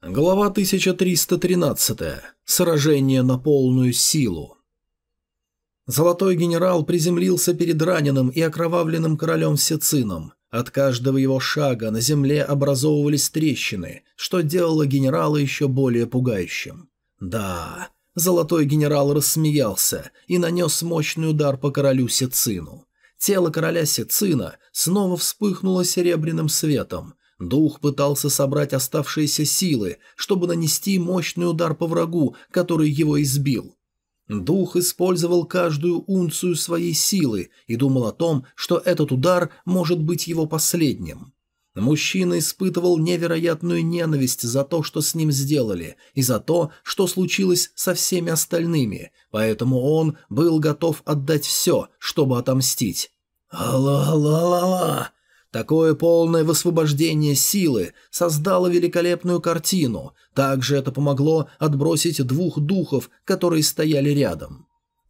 Глава 1313. Сражение на полную силу. Золотой генерал приземлился перед раненым и окровавленным королем Сецином. От каждого его шага на земле образовывались трещины, что делало генерала еще более пугающим. Да, золотой генерал рассмеялся и нанес мощный удар по королю Сецину. Тело короля Сецина снова вспыхнуло серебряным светом, Дух пытался собрать оставшиеся силы, чтобы нанести мощный удар по врагу, который его избил. Дух использовал каждую унцию своей силы и думал о том, что этот удар может быть его последним. Мужчина испытывал невероятную ненависть за то, что с ним сделали, и за то, что случилось со всеми остальными, поэтому он был готов отдать все, чтобы отомстить. «Ала-ла-ла-ла!» Такое полное высвобождение силы создало великолепную картину, также это помогло отбросить двух духов, которые стояли рядом.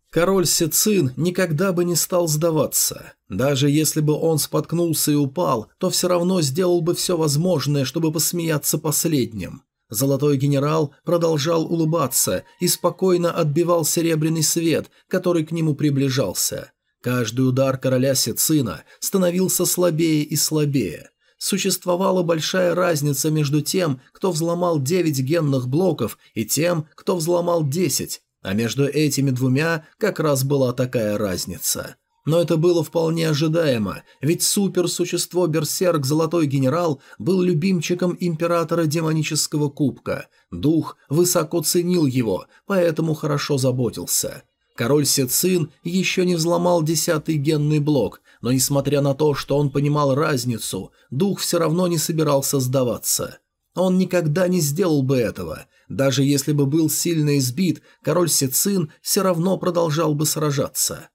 Король Сицин никогда бы не стал сдаваться. Даже если бы он споткнулся и упал, то все равно сделал бы все возможное, чтобы посмеяться последним. Золотой генерал продолжал улыбаться и спокойно отбивал серебряный свет, который к нему приближался – Каждый удар короля Сицина становился слабее и слабее. Существовала большая разница между тем, кто взломал 9 генных блоков, и тем, кто взломал 10, а между этими двумя как раз была такая разница. Но это было вполне ожидаемо, ведь суперсущество Берсерк Золотой Генерал был любимчиком императора Демонического Кубка. Дух высоко ценил его, поэтому хорошо заботился. Король Сецин еще не взломал десятый генный блок, но несмотря на то, что он понимал разницу, дух все равно не собирался сдаваться. Он никогда не сделал бы этого. Даже если бы был сильно избит, король Сецин все равно продолжал бы сражаться.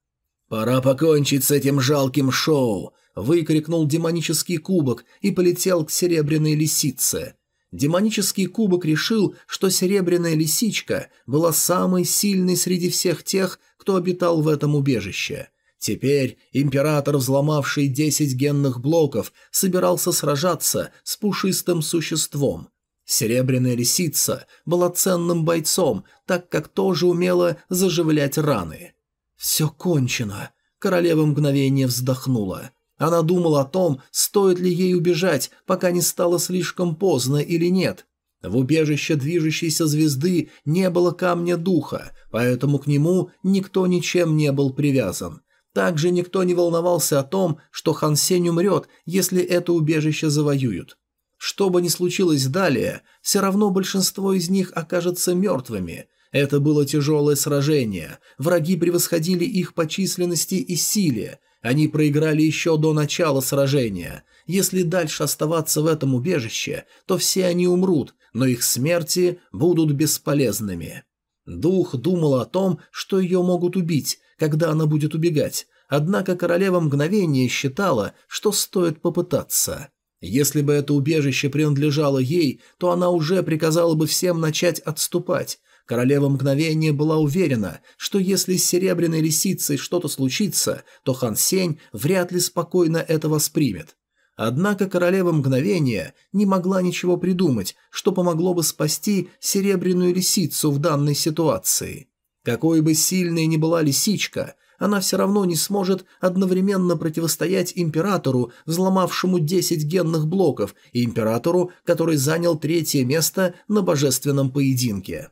«Пора покончить с этим жалким шоу!» – выкрикнул демонический кубок и полетел к серебряной лисице. Демонический кубок решил, что серебряная лисичка была самой сильной среди всех тех, кто обитал в этом убежище. Теперь император, взломавший десять генных блоков, собирался сражаться с пушистым существом. Серебряная лисица была ценным бойцом, так как тоже умела заживлять раны. «Все кончено», — королева мгновение вздохнула. Она думала о том, стоит ли ей убежать, пока не стало слишком поздно или нет. В убежище движущейся звезды не было камня духа, поэтому к нему никто ничем не был привязан. Также никто не волновался о том, что Хан Сень умрет, если это убежище завоюют. Что бы ни случилось далее, все равно большинство из них окажется мертвыми. Это было тяжелое сражение, враги превосходили их по численности и силе, они проиграли еще до начала сражения. Если дальше оставаться в этом убежище, то все они умрут, но их смерти будут бесполезными. Дух думал о том, что ее могут убить, когда она будет убегать, однако королева мгновение считала, что стоит попытаться. Если бы это убежище принадлежало ей, то она уже приказала бы всем начать отступать, Королева мгновения была уверена, что если с серебряной лисицей что-то случится, то Хан Сень вряд ли спокойно это воспримет. Однако королева мгновения не могла ничего придумать, что помогло бы спасти серебряную лисицу в данной ситуации. Какой бы сильной ни была лисичка, она все равно не сможет одновременно противостоять императору, взломавшему 10 генных блоков, и императору, который занял третье место на божественном поединке.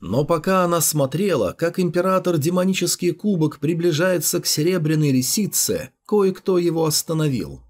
Но пока она смотрела, как император демонический кубок приближается к серебряной лисице, кое-кто его остановил.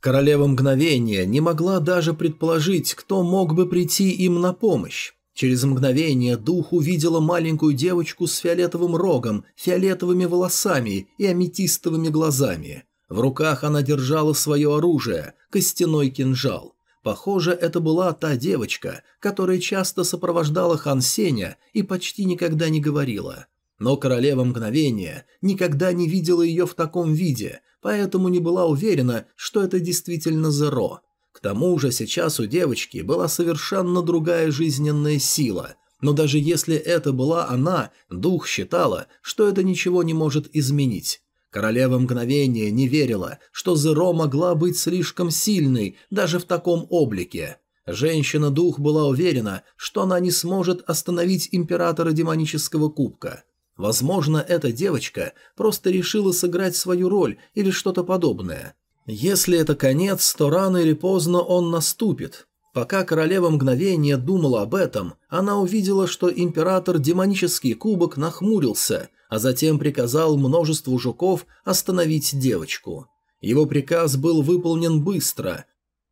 Королева мгновения не могла даже предположить, кто мог бы прийти им на помощь. Через мгновение дух увидела маленькую девочку с фиолетовым рогом, фиолетовыми волосами и аметистовыми глазами. В руках она держала свое оружие – костяной кинжал. Похоже, это была та девочка, которая часто сопровождала Хан Сеня и почти никогда не говорила. Но королева мгновения никогда не видела ее в таком виде, поэтому не была уверена, что это действительно Зеро. К тому же сейчас у девочки была совершенно другая жизненная сила, но даже если это была она, дух считала, что это ничего не может изменить. Королева мгновения не верила, что Зеро могла быть слишком сильной даже в таком облике. Женщина-дух была уверена, что она не сможет остановить императора демонического кубка. Возможно, эта девочка просто решила сыграть свою роль или что-то подобное. Если это конец, то рано или поздно он наступит. Пока королева мгновение думала об этом, она увидела, что император демонический кубок нахмурился, а затем приказал множеству жуков остановить девочку. Его приказ был выполнен быстро,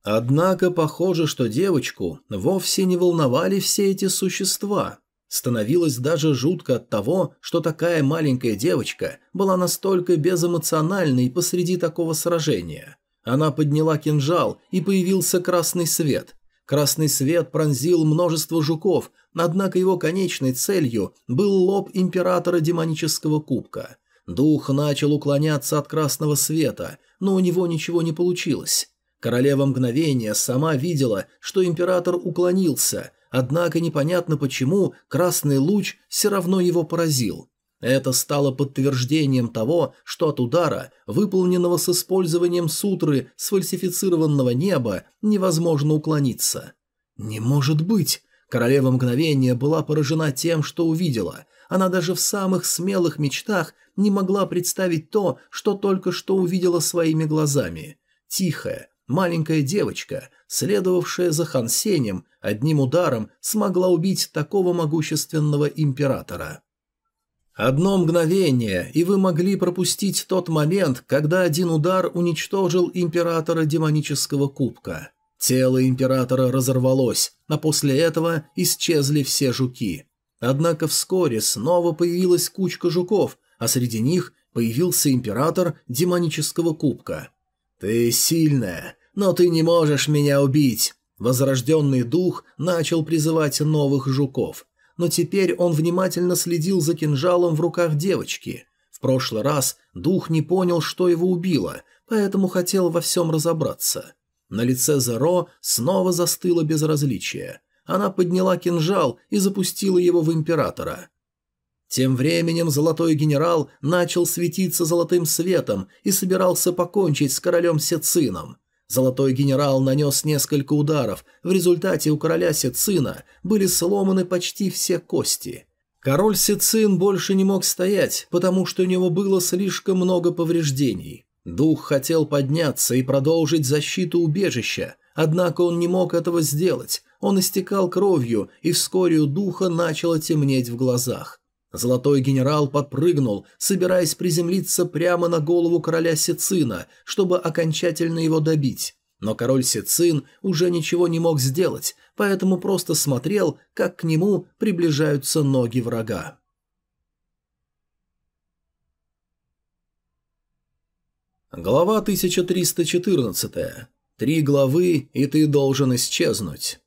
Однако похоже, что девочку вовсе не волновали все эти существа. Становилось даже жутко от того, что такая маленькая девочка была настолько безэмоциональной посреди такого сражения. Она подняла кинжал, и появился красный свет. Красный свет пронзил множество жуков, однако его конечной целью был лоб императора демонического кубка. Дух начал уклоняться от красного света, но у него ничего не получилось. Королева мгновения сама видела, что император уклонился, однако непонятно почему красный луч все равно его поразил. Это стало подтверждением того, что от удара, выполненного с использованием сутры сфальсифицированного неба, невозможно уклониться. «Не может быть!» Королева мгновения была поражена тем, что увидела. Она даже в самых смелых мечтах не могла представить то, что только что увидела своими глазами. Тихая, Маленькая девочка, следовавшая за Хан Сенем, одним ударом смогла убить такого могущественного императора. Одно мгновение, и вы могли пропустить тот момент, когда один удар уничтожил императора демонического кубка. Тело императора разорвалось, а после этого исчезли все жуки. Однако вскоре снова появилась кучка жуков, а среди них появился император демонического кубка – «Ты сильная, но ты не можешь меня убить!» Возрожденный дух начал призывать новых жуков, но теперь он внимательно следил за кинжалом в руках девочки. В прошлый раз дух не понял, что его убило, поэтому хотел во всем разобраться. На лице Зеро снова застыло безразличие. Она подняла кинжал и запустила его в императора. Тем временем золотой генерал начал светиться золотым светом и собирался покончить с королем Сецином. Золотой генерал нанес несколько ударов, в результате у короля Сецина были сломаны почти все кости. Король Сецин больше не мог стоять, потому что у него было слишком много повреждений. Дух хотел подняться и продолжить защиту убежища, однако он не мог этого сделать, он истекал кровью, и вскоре у духа начало темнеть в глазах. Золотой генерал подпрыгнул, собираясь приземлиться прямо на голову короля Сицина, чтобы окончательно его добить. Но король Сицин уже ничего не мог сделать, поэтому просто смотрел, как к нему приближаются ноги врага. Глава 1314. Три главы, и ты должен исчезнуть.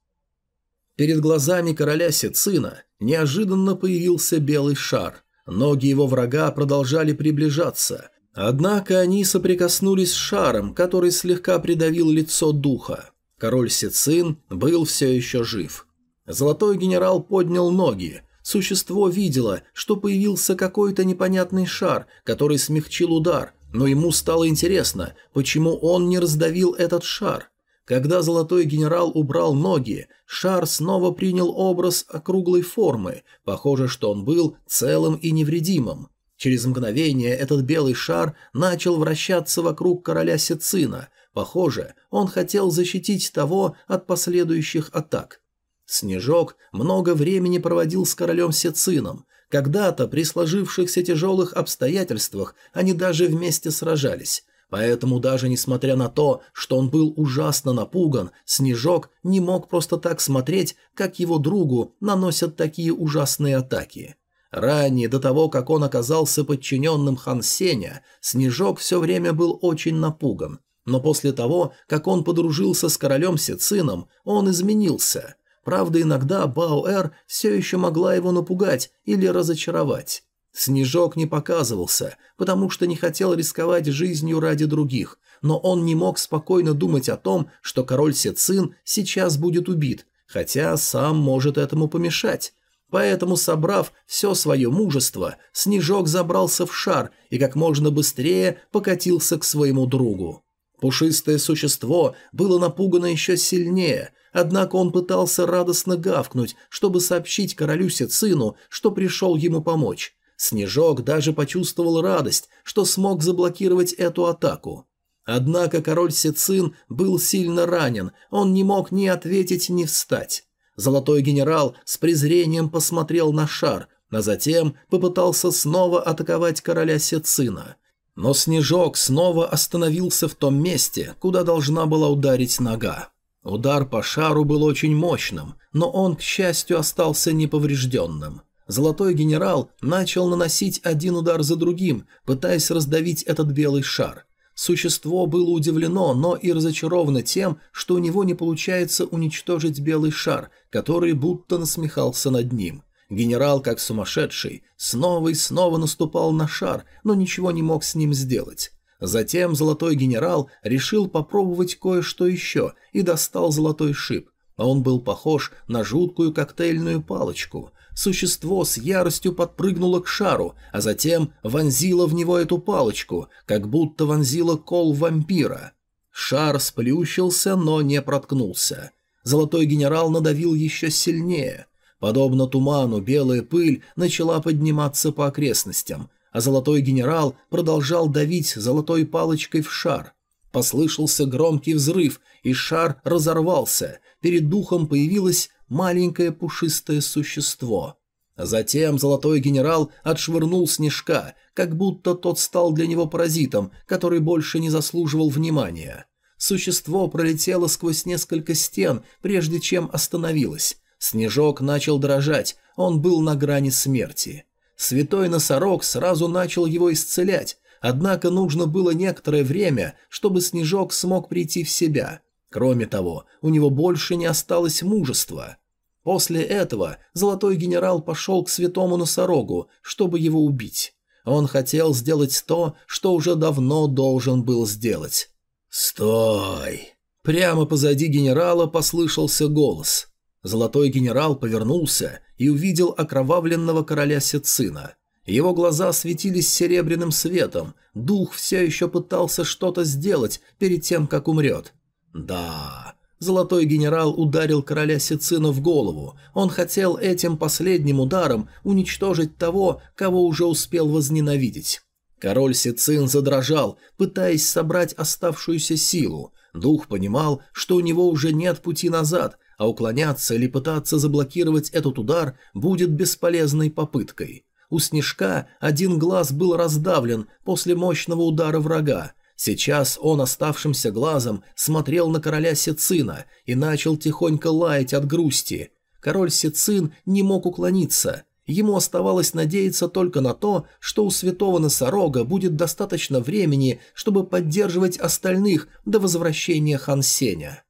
Перед глазами короля Сицина неожиданно появился белый шар. Ноги его врага продолжали приближаться. Однако они соприкоснулись с шаром, который слегка придавил лицо духа. Король Сицин был все еще жив. Золотой генерал поднял ноги. Существо видело, что появился какой-то непонятный шар, который смягчил удар, но ему стало интересно, почему он не раздавил этот шар. Когда золотой генерал убрал ноги, шар снова принял образ округлой формы, похоже, что он был целым и невредимым. Через мгновение этот белый шар начал вращаться вокруг короля Сицина. Похоже, он хотел защитить того от последующих атак. Снежок много времени проводил с королем Сицином. Когда-то при сложившихся тяжелых обстоятельствах они даже вместе сражались. Поэтому даже несмотря на то, что он был ужасно напуган, Снежок не мог просто так смотреть, как его другу наносят такие ужасные атаки. Ранее, до того, как он оказался подчиненным Хан Сеня, Снежок все время был очень напуган. Но после того, как он подружился с королем Сицином, он изменился. Правда, иногда Баоэр все еще могла его напугать или разочаровать. Снежок не показывался, потому что не хотел рисковать жизнью ради других, но он не мог спокойно думать о том, что король Сецин сейчас будет убит, хотя сам может этому помешать. Поэтому, собрав все свое мужество, Снежок забрался в шар и как можно быстрее покатился к своему другу. Пушистое существо было напугано еще сильнее, однако он пытался радостно гавкнуть, чтобы сообщить королю Сицину, что пришел ему помочь. Снежок даже почувствовал радость, что смог заблокировать эту атаку. Однако король Сицин был сильно ранен, он не мог ни ответить, ни встать. Золотой генерал с презрением посмотрел на шар, а затем попытался снова атаковать короля Сицина. Но Снежок снова остановился в том месте, куда должна была ударить нога. Удар по шару был очень мощным, но он, к счастью, остался неповрежденным. Золотой генерал начал наносить один удар за другим, пытаясь раздавить этот белый шар. Существо было удивлено, но и разочаровано тем, что у него не получается уничтожить белый шар, который будто насмехался над ним. Генерал, как сумасшедший, снова и снова наступал на шар, но ничего не мог с ним сделать. Затем золотой генерал решил попробовать кое-что еще и достал золотой шип. Он был похож на жуткую коктейльную палочку. Существо с яростью подпрыгнуло к шару, а затем вонзило в него эту палочку, как будто вонзило кол вампира. Шар сплющился, но не проткнулся. Золотой генерал надавил еще сильнее. Подобно туману, белая пыль начала подниматься по окрестностям, а золотой генерал продолжал давить золотой палочкой в шар. Послышался громкий взрыв, и шар разорвался. Перед духом появилось маленькое пушистое существо. Затем золотой генерал отшвырнул снежка, как будто тот стал для него паразитом, который больше не заслуживал внимания. Существо пролетело сквозь несколько стен, прежде чем остановилось. Снежок начал дрожать, он был на грани смерти. Святой носорог сразу начал его исцелять, однако нужно было некоторое время, чтобы Снежок смог прийти в себя. Кроме того, у него больше не осталось мужества. После этого Золотой Генерал пошел к святому носорогу, чтобы его убить. Он хотел сделать то, что уже давно должен был сделать. «Стой!» Прямо позади генерала послышался голос. Золотой генерал повернулся и увидел окровавленного короля Сицина. Его глаза светились серебряным светом, дух все еще пытался что-то сделать перед тем, как умрет. Да, Золотой генерал ударил короля Сицина в голову. Он хотел этим последним ударом уничтожить того, кого уже успел возненавидеть. Король Сицин задрожал, пытаясь собрать оставшуюся силу. Дух понимал, что у него уже нет пути назад, а уклоняться или пытаться заблокировать этот удар будет бесполезной попыткой. У Снежка один глаз был раздавлен после мощного удара врага. Сейчас он оставшимся глазом смотрел на короля Сицина и начал тихонько лаять от грусти. Король Сицин не мог уклониться. Ему оставалось надеяться только на то, что у святого носорога будет достаточно времени, чтобы поддерживать остальных до возвращения Хан Сеня.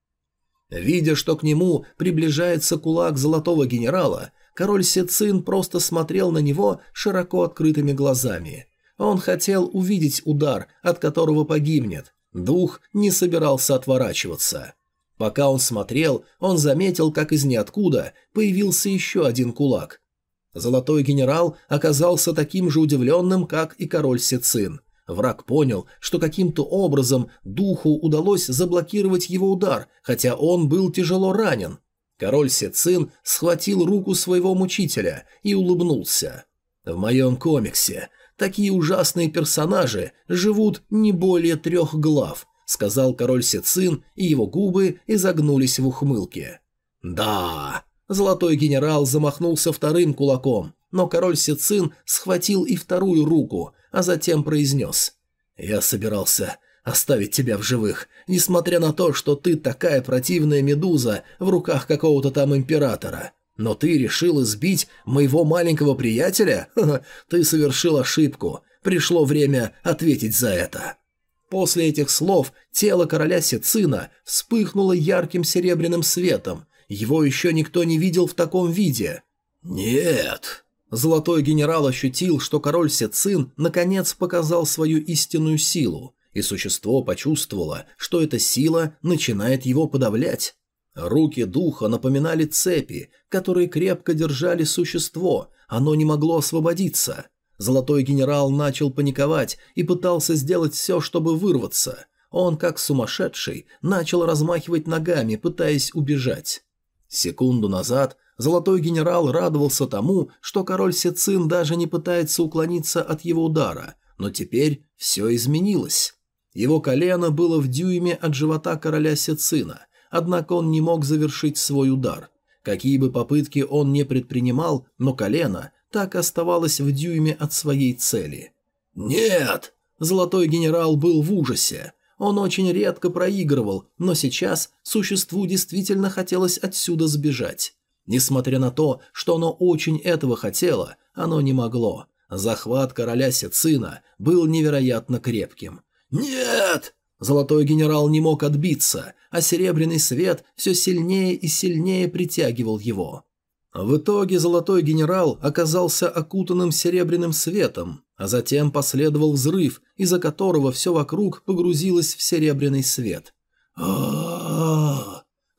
Видя, что к нему приближается кулак золотого генерала, король Сецин просто смотрел на него широко открытыми глазами. Он хотел увидеть удар, от которого погибнет. Дух не собирался отворачиваться. Пока он смотрел, он заметил, как из ниоткуда появился еще один кулак. Золотой генерал оказался таким же удивленным, как и король Сецин. Враг понял, что каким-то образом духу удалось заблокировать его удар, хотя он был тяжело ранен. Король Сецин схватил руку своего мучителя и улыбнулся. «В моем комиксе такие ужасные персонажи живут не более трех глав», сказал король Сецин, и его губы изогнулись в ухмылке. «Да!» Золотой генерал замахнулся вторым кулаком, но король Сицин схватил и вторую руку, а затем произнес «Я собирался оставить тебя в живых, несмотря на то, что ты такая противная медуза в руках какого-то там императора. Но ты решил избить моего маленького приятеля? Ха -ха, ты совершил ошибку. Пришло время ответить за это». После этих слов тело короля Сицина вспыхнуло ярким серебряным светом. Его еще никто не видел в таком виде. «Нет», Золотой генерал ощутил, что король Сецин наконец показал свою истинную силу, и существо почувствовало, что эта сила начинает его подавлять. Руки духа напоминали цепи, которые крепко держали существо, оно не могло освободиться. Золотой генерал начал паниковать и пытался сделать все, чтобы вырваться. Он, как сумасшедший, начал размахивать ногами, пытаясь убежать. Секунду назад Золотой генерал радовался тому, что король Сецин даже не пытается уклониться от его удара, но теперь все изменилось. Его колено было в дюйме от живота короля Сецина, однако он не мог завершить свой удар. Какие бы попытки он не предпринимал, но колено так оставалось в дюйме от своей цели. «Нет!» Золотой генерал был в ужасе. Он очень редко проигрывал, но сейчас существу действительно хотелось отсюда сбежать. Несмотря на то, что оно очень этого хотело, оно не могло. Захват короля Сицина был невероятно крепким. «Нет!» Золотой генерал не мог отбиться, а серебряный свет все сильнее и сильнее притягивал его. В итоге золотой генерал оказался окутанным серебряным светом, а затем последовал взрыв, из-за которого все вокруг погрузилось в серебряный свет. а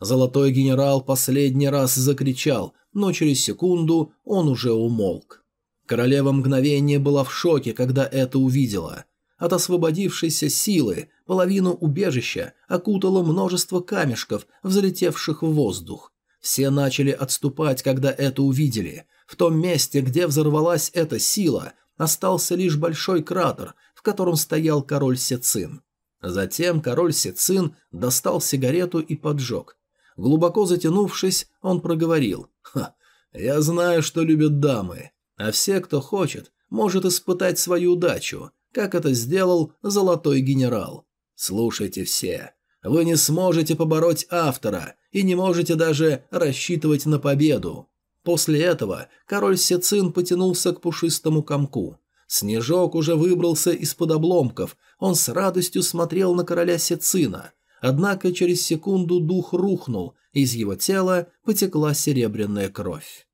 Золотой генерал последний раз закричал, но через секунду он уже умолк. Королева мгновение была в шоке, когда это увидела. От освободившейся силы половину убежища окутало множество камешков, взлетевших в воздух. Все начали отступать, когда это увидели. В том месте, где взорвалась эта сила, остался лишь большой кратер, в котором стоял король Сецин. Затем король Сецин достал сигарету и поджег. Глубоко затянувшись, он проговорил. «Ха, я знаю, что любят дамы, а все, кто хочет, может испытать свою удачу, как это сделал Золотой Генерал. Слушайте все. Вы не сможете побороть автора и не можете даже рассчитывать на победу. После этого король Сецин потянулся к пушистому комку. Снежок уже выбрался из-под обломков, он с радостью смотрел на короля Сецина, Однако через секунду дух рухнул, из его тела потекла серебряная кровь.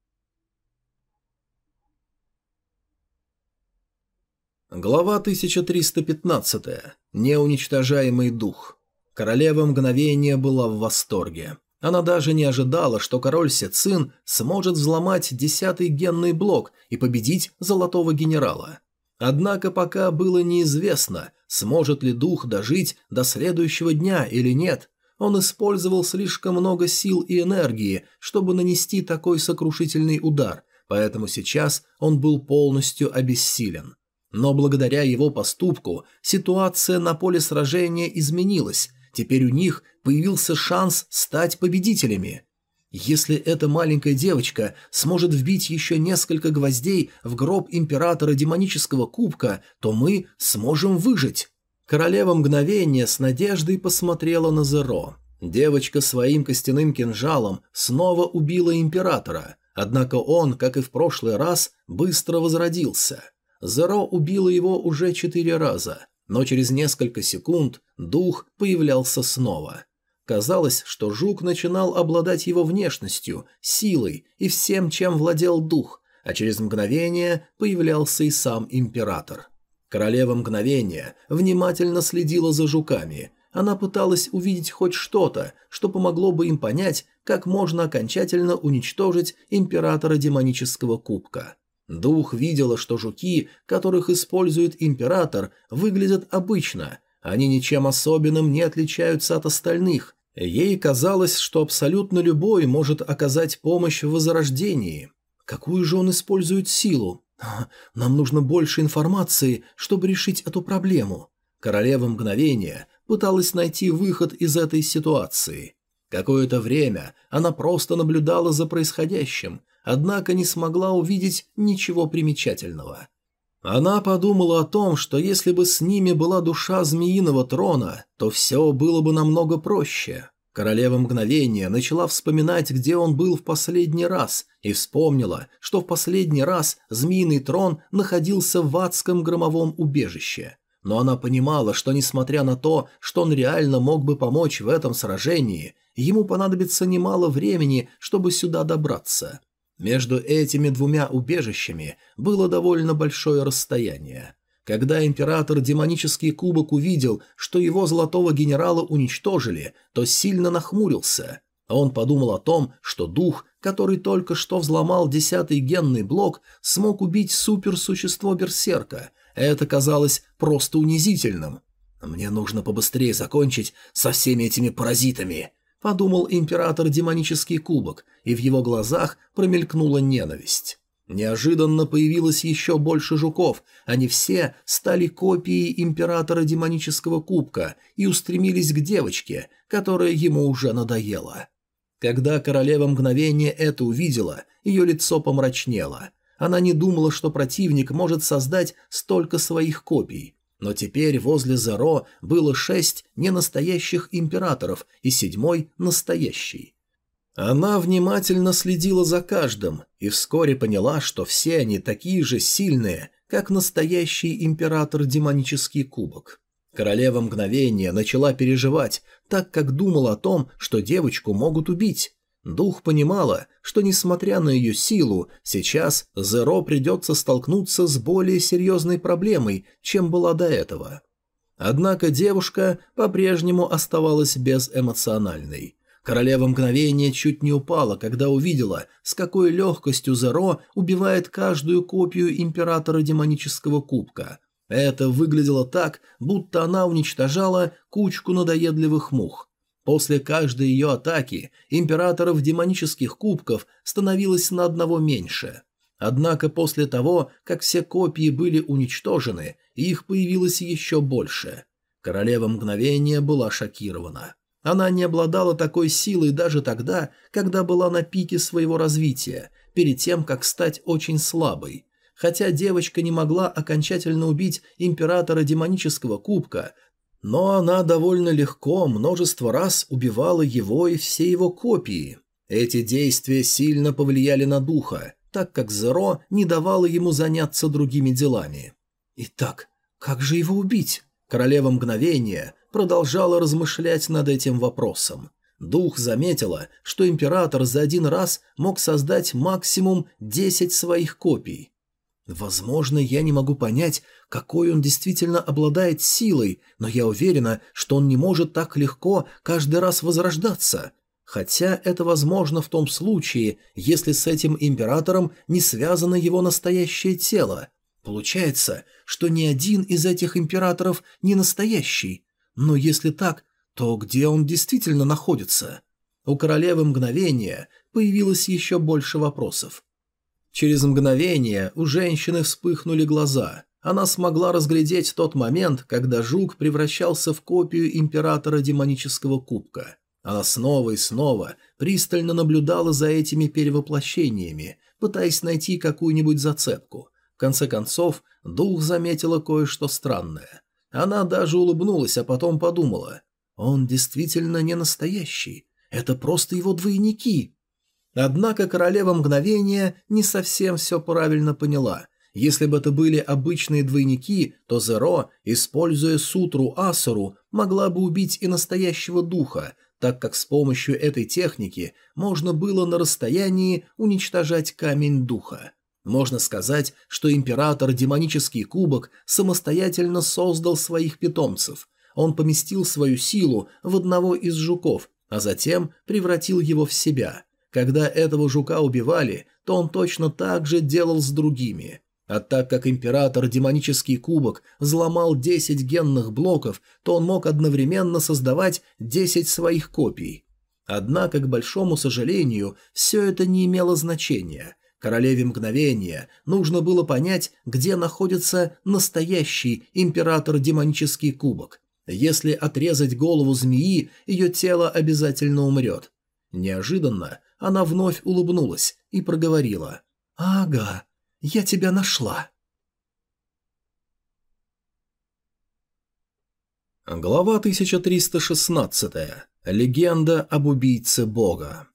Глава 1315. Неуничтожаемый дух. Королева мгновения была в восторге. Она даже не ожидала, что король Сецин сможет взломать десятый генный блок и победить Золотого Генерала. Однако пока было неизвестно, сможет ли дух дожить до следующего дня или нет. Он использовал слишком много сил и энергии, чтобы нанести такой сокрушительный удар, поэтому сейчас он был полностью обессилен. Но благодаря его поступку ситуация на поле сражения изменилась, теперь у них появился шанс стать победителями. Если эта маленькая девочка сможет вбить еще несколько гвоздей в гроб императора демонического кубка, то мы сможем выжить. Королева мгновения с надеждой посмотрела на Зеро. Девочка своим костяным кинжалом снова убила императора, однако он, как и в прошлый раз, быстро возродился. Зеро убила его уже четыре раза, но через несколько секунд дух появлялся снова. Казалось, что жук начинал обладать его внешностью, силой и всем, чем владел дух, а через мгновение появлялся и сам император. Королева мгновения внимательно следила за жуками. Она пыталась увидеть хоть что-то, что помогло бы им понять, как можно окончательно уничтожить императора демонического кубка. Дух видела, что жуки, которых использует император, выглядят обычно. Они ничем особенным не отличаются от остальных, Ей казалось, что абсолютно любой может оказать помощь в возрождении. Какую же он использует силу? Нам нужно больше информации, чтобы решить эту проблему. Королева мгновения пыталась найти выход из этой ситуации. Какое-то время она просто наблюдала за происходящим, однако не смогла увидеть ничего примечательного. Она подумала о том, что если бы с ними была душа змеиного трона, то все было бы намного проще. Королева мгновения начала вспоминать, где он был в последний раз, и вспомнила, что в последний раз змеиный трон находился в адском громовом убежище. Но она понимала, что несмотря на то, что он реально мог бы помочь в этом сражении, ему понадобится немало времени, чтобы сюда добраться. Между этими двумя убежищами было довольно большое расстояние. Когда император демонический кубок увидел, что его золотого генерала уничтожили, то сильно нахмурился. Он подумал о том, что дух, который только что взломал десятый генный блок, смог убить суперсущество Берсерка. Это казалось просто унизительным. «Мне нужно побыстрее закончить со всеми этими паразитами», — подумал император демонический кубок, и в его глазах промелькнула ненависть. Неожиданно появилось еще больше жуков, они все стали копией императора демонического кубка и устремились к девочке, которая ему уже надоела. Когда королева мгновение это увидела, ее лицо помрачнело. Она не думала, что противник может создать столько своих копий. Но теперь возле Зеро было шесть ненастоящих императоров и седьмой настоящий. Она внимательно следила за каждым и вскоре поняла, что все они такие же сильные, как настоящий император демонический кубок. Королева мгновения начала переживать, так как думала о том, что девочку могут убить. Дух понимала, что несмотря на ее силу, сейчас Зеро придется столкнуться с более серьезной проблемой, чем была до этого. Однако девушка по-прежнему оставалась безэмоциональной. Королева мгновения чуть не упала, когда увидела, с какой легкостью Зеро убивает каждую копию императора демонического кубка. Это выглядело так, будто она уничтожала кучку надоедливых мух. После каждой ее атаки императоров демонических кубков становилось на одного меньше. Однако после того, как все копии были уничтожены, их появилось еще больше. Королева мгновения была шокирована. Она не обладала такой силой даже тогда, когда была на пике своего развития, перед тем, как стать очень слабой. Хотя девочка не могла окончательно убить императора демонического кубка, но она довольно легко множество раз убивала его и все его копии. Эти действия сильно повлияли на духа, так как Зеро не давала ему заняться другими делами. Итак, как же его убить? Королева мгновения продолжала размышлять над этим вопросом. Дух заметила, что император за один раз мог создать максимум 10 своих копий. Возможно, я не могу понять, какой он действительно обладает силой, но я уверена, что он не может так легко каждый раз возрождаться. Хотя это возможно в том случае, если с этим императором не связано его настоящее тело. Получается, что ни один из этих императоров не настоящий. Но если так, то где он действительно находится? У королевы мгновения появилось еще больше вопросов. Через мгновение у женщины вспыхнули глаза. Она смогла разглядеть тот момент, когда жук превращался в копию императора демонического кубка. Она снова и снова пристально наблюдала за этими перевоплощениями, пытаясь найти какую-нибудь зацепку. В конце концов, дух заметила кое-что странное. Она даже улыбнулась, а потом подумала. Он действительно не настоящий. Это просто его двойники. Однако королева мгновения не совсем все правильно поняла. Если бы это были обычные двойники, то Зеро, используя сутру Асуру, могла бы убить и настоящего духа, так как с помощью этой техники можно было на расстоянии уничтожать камень духа. Можно сказать, что император демонический кубок самостоятельно создал своих питомцев. Он поместил свою силу в одного из жуков, а затем превратил его в себя. Когда этого жука убивали, то он точно так же делал с другими. А так как император демонический кубок взломал 10 генных блоков, то он мог одновременно создавать 10 своих копий. Однако, к большому сожалению, все это не имело значения – Королеве мгновения нужно было понять, где находится настоящий император-демонический кубок. Если отрезать голову змеи, ее тело обязательно умрет. Неожиданно она вновь улыбнулась и проговорила. «Ага, я тебя нашла». Глава 1316. Легенда об убийце бога.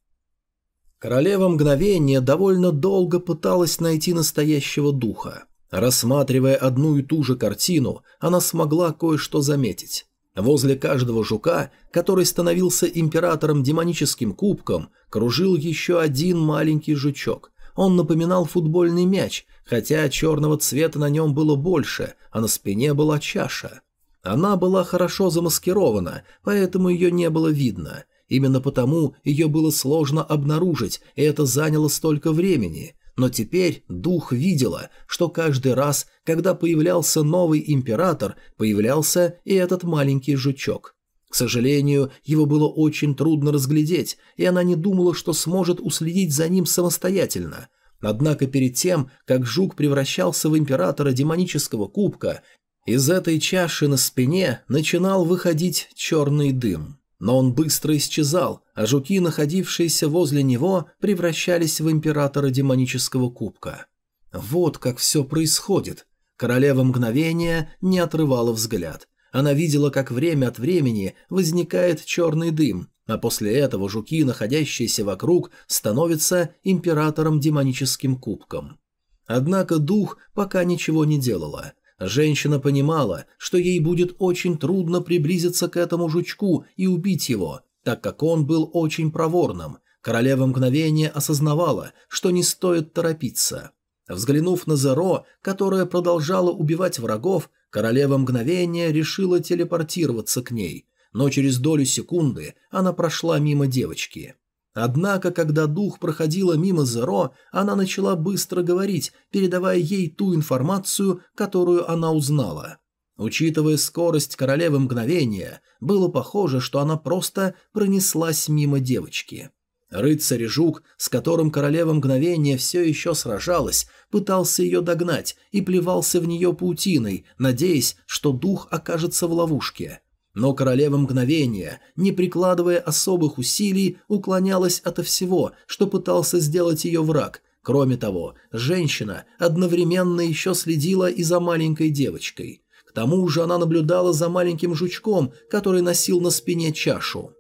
Королева мгновения довольно долго пыталась найти настоящего духа. Рассматривая одну и ту же картину, она смогла кое-что заметить. Возле каждого жука, который становился императором демоническим кубком, кружил еще один маленький жучок. Он напоминал футбольный мяч, хотя черного цвета на нем было больше, а на спине была чаша. Она была хорошо замаскирована, поэтому ее не было видно – Именно потому ее было сложно обнаружить, и это заняло столько времени. Но теперь дух видела, что каждый раз, когда появлялся новый император, появлялся и этот маленький жучок. К сожалению, его было очень трудно разглядеть, и она не думала, что сможет уследить за ним самостоятельно. Однако перед тем, как жук превращался в императора демонического кубка, из этой чаши на спине начинал выходить черный дым. Но он быстро исчезал, а жуки, находившиеся возле него, превращались в императора демонического кубка. Вот как все происходит. Королева мгновения не отрывала взгляд. Она видела, как время от времени возникает черный дым, а после этого жуки, находящиеся вокруг, становятся императором демоническим кубком. Однако дух пока ничего не делала. Женщина понимала, что ей будет очень трудно приблизиться к этому жучку и убить его, так как он был очень проворным. Королева мгновения осознавала, что не стоит торопиться. Взглянув на Зеро, которая продолжала убивать врагов, королева мгновения решила телепортироваться к ней, но через долю секунды она прошла мимо девочки. Однако, когда дух проходила мимо Зеро, она начала быстро говорить, передавая ей ту информацию, которую она узнала. Учитывая скорость королевы мгновения, было похоже, что она просто пронеслась мимо девочки. Рыцарь Жук, с которым королева мгновения все еще сражалась, пытался ее догнать и плевался в нее паутиной, надеясь, что дух окажется в ловушке. Но королева мгновения, не прикладывая особых усилий, уклонялась ото всего, что пытался сделать ее враг. Кроме того, женщина одновременно еще следила и за маленькой девочкой. К тому же она наблюдала за маленьким жучком, который носил на спине чашу.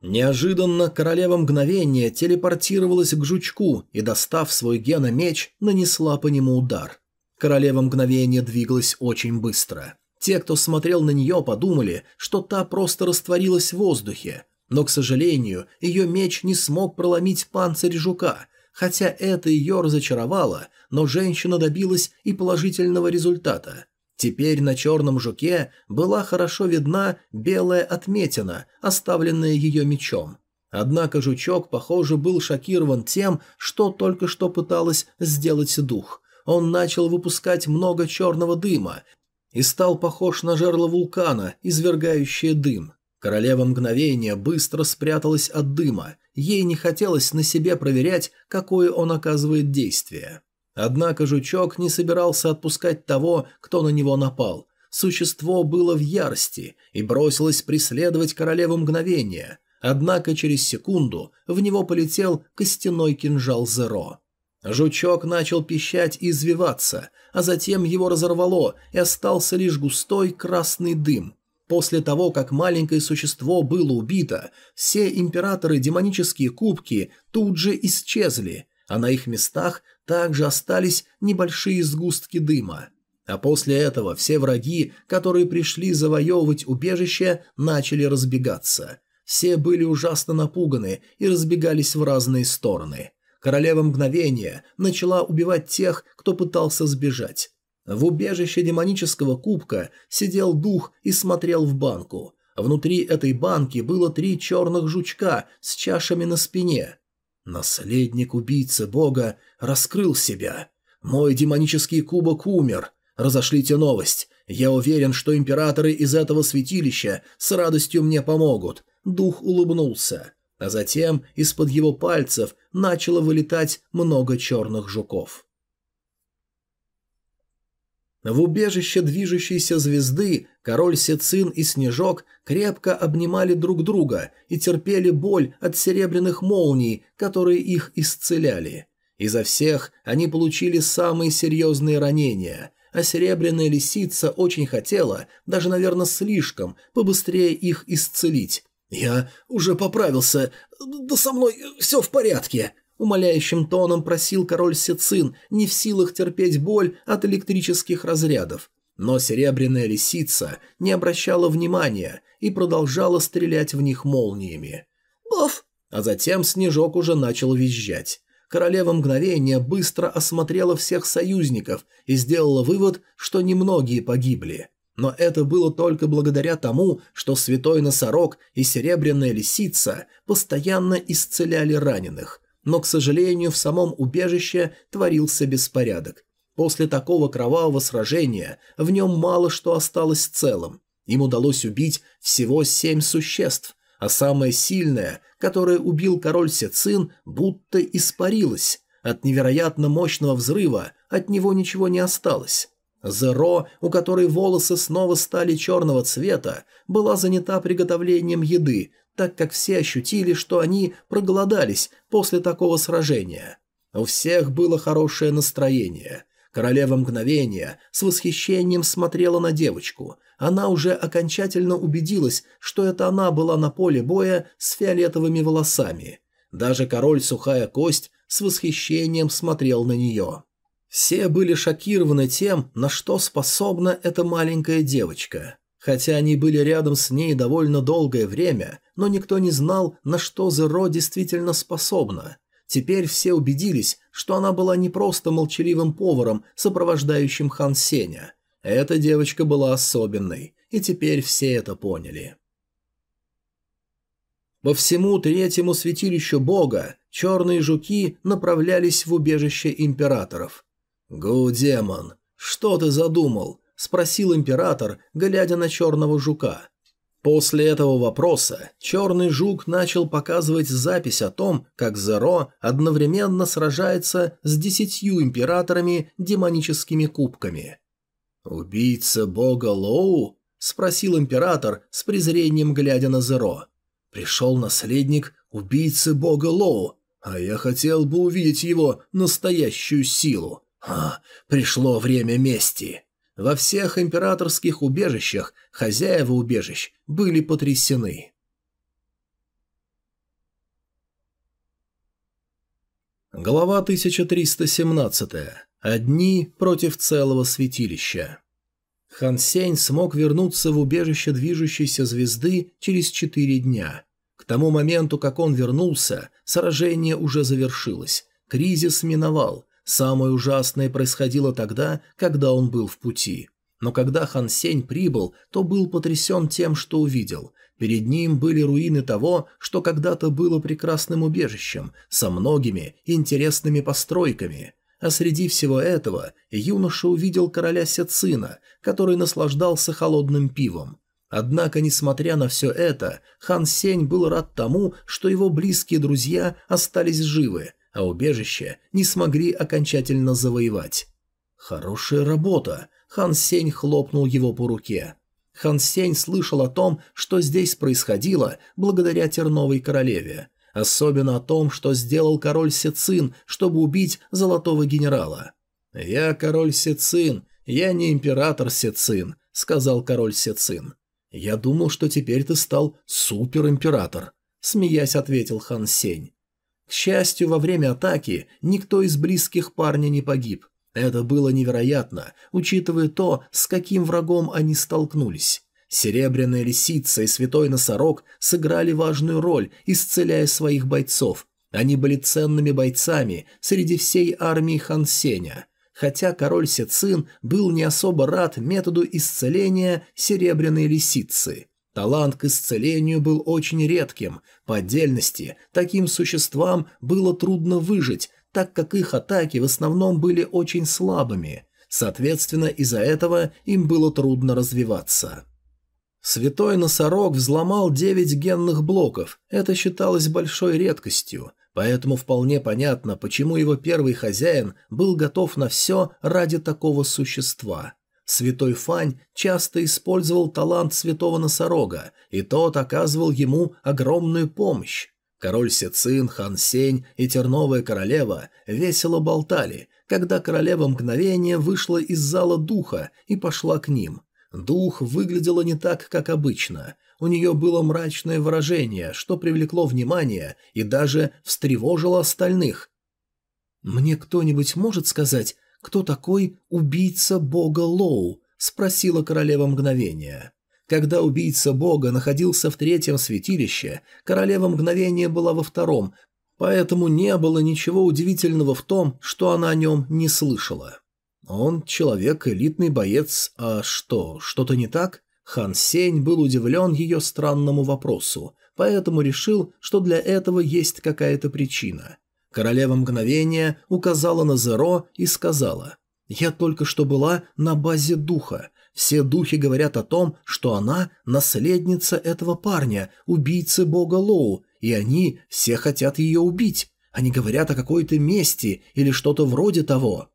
Неожиданно королева мгновения телепортировалась к жучку и, достав свой геномеч, нанесла по нему удар. Королева мгновения двигалась очень быстро. Те, кто смотрел на нее, подумали, что та просто растворилась в воздухе. Но, к сожалению, ее меч не смог проломить панцирь жука. Хотя это ее разочаровало, но женщина добилась и положительного результата. Теперь на черном жуке была хорошо видна белая отметина, оставленная ее мечом. Однако жучок, похоже, был шокирован тем, что только что пыталась сделать дух. Он начал выпускать много черного дыма, и стал похож на жерло вулкана, извергающее дым. Королева мгновения быстро спряталась от дыма, ей не хотелось на себе проверять, какое он оказывает действие. Однако жучок не собирался отпускать того, кто на него напал. Существо было в ярости и бросилось преследовать королеву мгновения, однако через секунду в него полетел костяной кинжал Зеро. Жучок начал пищать и извиваться, а затем его разорвало, и остался лишь густой красный дым. После того, как маленькое существо было убито, все императоры демонические кубки тут же исчезли, а на их местах также остались небольшие сгустки дыма. А после этого все враги, которые пришли завоевывать убежище, начали разбегаться. Все были ужасно напуганы и разбегались в разные стороны. Королева мгновения начала убивать тех, кто пытался сбежать. В убежище демонического кубка сидел дух и смотрел в банку. Внутри этой банки было три черных жучка с чашами на спине. Наследник убийцы бога раскрыл себя. Мой демонический кубок умер. Разошлите новость. Я уверен, что императоры из этого святилища с радостью мне помогут. Дух улыбнулся а затем из-под его пальцев начало вылетать много черных жуков. В убежище движущейся звезды король Сецин и Снежок крепко обнимали друг друга и терпели боль от серебряных молний, которые их исцеляли. Изо всех они получили самые серьезные ранения, а серебряная лисица очень хотела, даже, наверное, слишком, побыстрее их исцелить, «Я уже поправился. Да со мной все в порядке», — умоляющим тоном просил король Сецин, не в силах терпеть боль от электрических разрядов. Но серебряная лисица не обращала внимания и продолжала стрелять в них молниями. «Оф!» А затем Снежок уже начал визжать. Королева мгновения быстро осмотрела всех союзников и сделала вывод, что немногие погибли. Но это было только благодаря тому, что святой носорог и серебряная лисица постоянно исцеляли раненых. но, к сожалению, в самом убежище творился беспорядок. После такого кровавого сражения в нем мало что осталось целым. Им удалось убить всего семь существ, а самое сильное, которое убил король Сецин, будто испарилось. От невероятно мощного взрыва от него ничего не осталось. Зеро, у которой волосы снова стали черного цвета, была занята приготовлением еды, так как все ощутили, что они проголодались после такого сражения. У всех было хорошее настроение. Королева мгновения с восхищением смотрела на девочку. Она уже окончательно убедилась, что это она была на поле боя с фиолетовыми волосами. Даже король Сухая Кость с восхищением смотрел на нее. Все были шокированы тем, на что способна эта маленькая девочка. Хотя они были рядом с ней довольно долгое время, но никто не знал, на что Зеро действительно способна. Теперь все убедились, что она была не просто молчаливым поваром, сопровождающим Хан Сеня. Эта девочка была особенной, и теперь все это поняли. По всему третьему святилищу бога черные жуки направлялись в убежище императоров. «Гу, демон, что ты задумал?» – спросил император, глядя на черного жука. После этого вопроса черный жук начал показывать запись о том, как Зеро одновременно сражается с десятью императорами демоническими кубками. «Убийца бога Лоу?» – спросил император с презрением, глядя на Зеро. «Пришел наследник убийцы бога Лоу, а я хотел бы увидеть его настоящую силу. А, пришло время мести». Во всех императорских убежищах хозяева убежищ были потрясены. Глава 1317. Одни против целого святилища. Хан Сень смог вернуться в убежище движущейся звезды через четыре дня. К тому моменту, как он вернулся, сражение уже завершилось. Кризис миновал, Самое ужасное происходило тогда, когда он был в пути. Но когда Хан Сень прибыл, то был потрясен тем, что увидел. Перед ним были руины того, что когда-то было прекрасным убежищем, со многими интересными постройками. А среди всего этого юноша увидел короля Сецина, который наслаждался холодным пивом. Однако, несмотря на все это, Хан Сень был рад тому, что его близкие друзья остались живы, а убежище не смогли окончательно завоевать. «Хорошая работа!» – Хан Сень хлопнул его по руке. Хан Сень слышал о том, что здесь происходило благодаря Терновой королеве. Особенно о том, что сделал король Сецин, чтобы убить золотого генерала. «Я король Сецин, я не император Сецин», – сказал король Сецин. «Я думал, что теперь ты стал суперимператор», – смеясь ответил Хан Сень. К счастью, во время атаки никто из близких парня не погиб. Это было невероятно, учитывая то, с каким врагом они столкнулись. Серебряная лисица и святой носорог сыграли важную роль, исцеляя своих бойцов. Они были ценными бойцами среди всей армии Хан Сеня. Хотя король Сецин был не особо рад методу исцеления серебряной лисицы. Талант к исцелению был очень редким. По отдельности, таким существам было трудно выжить, так как их атаки в основном были очень слабыми. Соответственно, из-за этого им было трудно развиваться. Святой носорог взломал 9 генных блоков. Это считалось большой редкостью. Поэтому вполне понятно, почему его первый хозяин был готов на все ради такого существа. Святой Фань часто использовал талант святого носорога, и тот оказывал ему огромную помощь. Король Сецин, Хан Сень и Терновая королева весело болтали, когда королева мгновение вышла из зала духа и пошла к ним. Дух выглядела не так, как обычно. У нее было мрачное выражение, что привлекло внимание и даже встревожило остальных. «Мне кто-нибудь может сказать, кто такой убийца бога Лоу?» – спросила королева мгновения. Когда убийца бога находился в третьем святилище, королева мгновения была во втором, поэтому не было ничего удивительного в том, что она о нем не слышала. Он человек, элитный боец, а что, что-то не так? Хан Сень был удивлен ее странному вопросу, поэтому решил, что для этого есть какая-то причина. Королева мгновения указала на Зеро и сказала «Я только что была на базе духа. Все духи говорят о том, что она наследница этого парня, убийцы бога Лоу, и они все хотят ее убить. Они говорят о какой-то мести или что-то вроде того.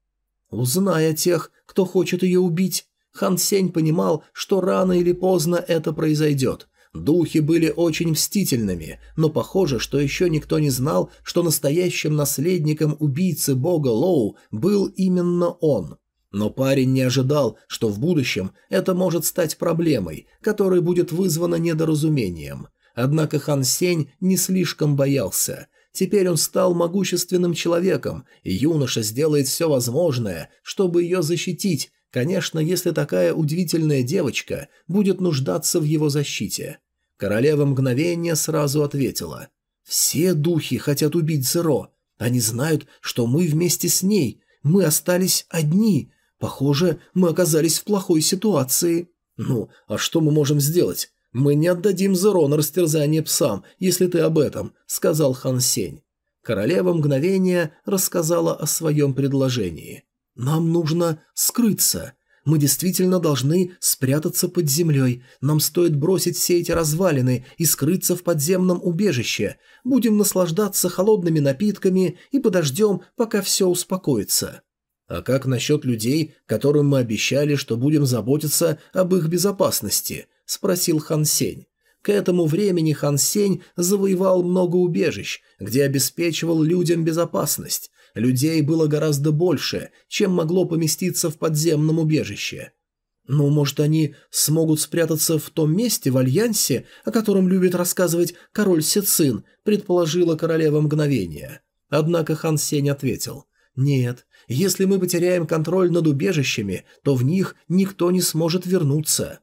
Узная тех, кто хочет ее убить, Хан Сень понимал, что рано или поздно это произойдет. Духи были очень мстительными, но похоже, что еще никто не знал, что настоящим наследником убийцы бога Лоу был именно он. Но парень не ожидал, что в будущем это может стать проблемой, которая будет вызвана недоразумением. Однако Хан Сень не слишком боялся. Теперь он стал могущественным человеком, и юноша сделает все возможное, чтобы ее защитить, конечно, если такая удивительная девочка будет нуждаться в его защите. Королева мгновения сразу ответила. «Все духи хотят убить Зеро. Они знают, что мы вместе с ней. Мы остались одни. Похоже, мы оказались в плохой ситуации. Ну, а что мы можем сделать? Мы не отдадим Зеро на растерзание псам, если ты об этом, сказал Хан Сень. Королева мгновения рассказала о своем предложении. Нам нужно скрыться. Мы действительно должны спрятаться под землей. Нам стоит бросить все эти развалины и скрыться в подземном убежище. Будем наслаждаться холодными напитками и подождем, пока все успокоится. А как насчет людей, которым мы обещали, что будем заботиться об их безопасности? Спросил Хан Сень. К этому времени Хан Сень завоевал много убежищ, где обеспечивал людям безопасность. Людей было гораздо больше, чем могло поместиться в подземном убежище. Ну, может, они смогут спрятаться в том месте в Альянсе, о котором любит рассказывать король Сецин, предположила королева мгновения. Однако Хан Сень ответил. Нет, если мы потеряем контроль над убежищами, то в них никто не сможет вернуться.